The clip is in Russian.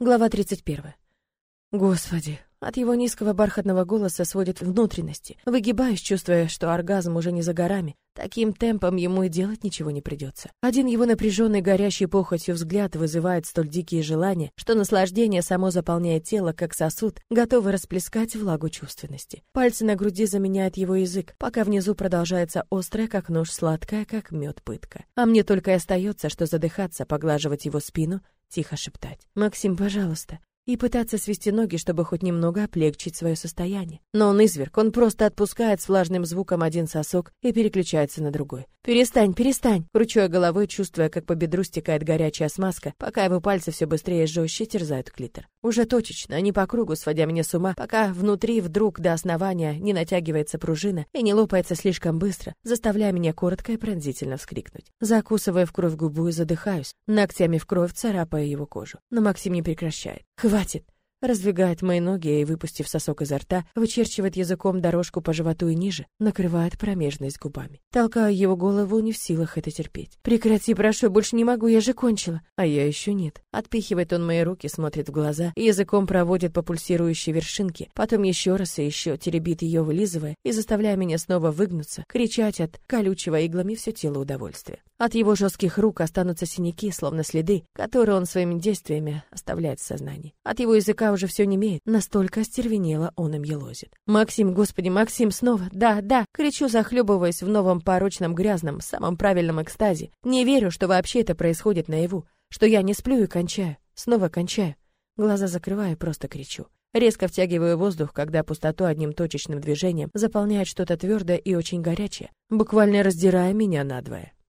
Глава 31. Господи, от его низкого бархатного голоса сводит внутренности. Выгибаюсь, чувствуя, что оргазм уже не за горами. Таким темпом ему и делать ничего не придется. Один его напряженный, горящий похотью взгляд вызывает столь дикие желания, что наслаждение само заполняет тело, как сосуд, готовый расплескать влагу чувственности. Пальцы на груди заменяют его язык, пока внизу продолжается острая, как нож, сладкая, как мед пытка. А мне только и остается, что задыхаться, поглаживать его спину, тихо шептать. «Максим, пожалуйста, и пытаться свести ноги, чтобы хоть немного облегчить свое состояние. Но он изверг, он просто отпускает с влажным звуком один сосок и переключается на другой. «Перестань, перестань!» Кручу я головой, чувствуя, как по бедру стекает горячая смазка, пока его пальцы все быстрее и жестче терзают клитор. Уже точечно, не по кругу, сводя меня с ума, пока внутри вдруг до основания не натягивается пружина и не лопается слишком быстро, заставляя меня коротко и пронзительно вскрикнуть. Закусывая в кровь губу и задыхаюсь, ногтями в кровь царапая его кожу. Но Максим не прекращает. «Хватит!» Хватит. Раздвигает мои ноги и, выпустив сосок изо рта, вычерчивает языком дорожку по животу и ниже, накрывает промежность губами. Толкаю его голову, не в силах это терпеть. «Прекрати, прошу, больше не могу, я же кончила». А я еще нет. Отпихивает он мои руки, смотрит в глаза, языком проводит по пульсирующей вершинке, потом еще раз и еще теребит ее, вылизывая, и заставляя меня снова выгнуться, кричать от колючего иглами все тело удовольствия. От его жестких рук останутся синяки, словно следы, которые он своими действиями оставляет в сознании. От его языка уже все не имеет, настолько остервенело он им елозит. «Максим, господи, Максим, снова! Да, да!» Кричу, захлебываясь в новом порочном грязном, самом правильном экстазе. Не верю, что вообще это происходит наяву, что я не сплю и кончаю, снова кончаю. Глаза закрываю и просто кричу. Резко втягиваю воздух, когда пустоту одним точечным движением заполняет что-то твердое и очень горячее, буквально раздирая меня надвое.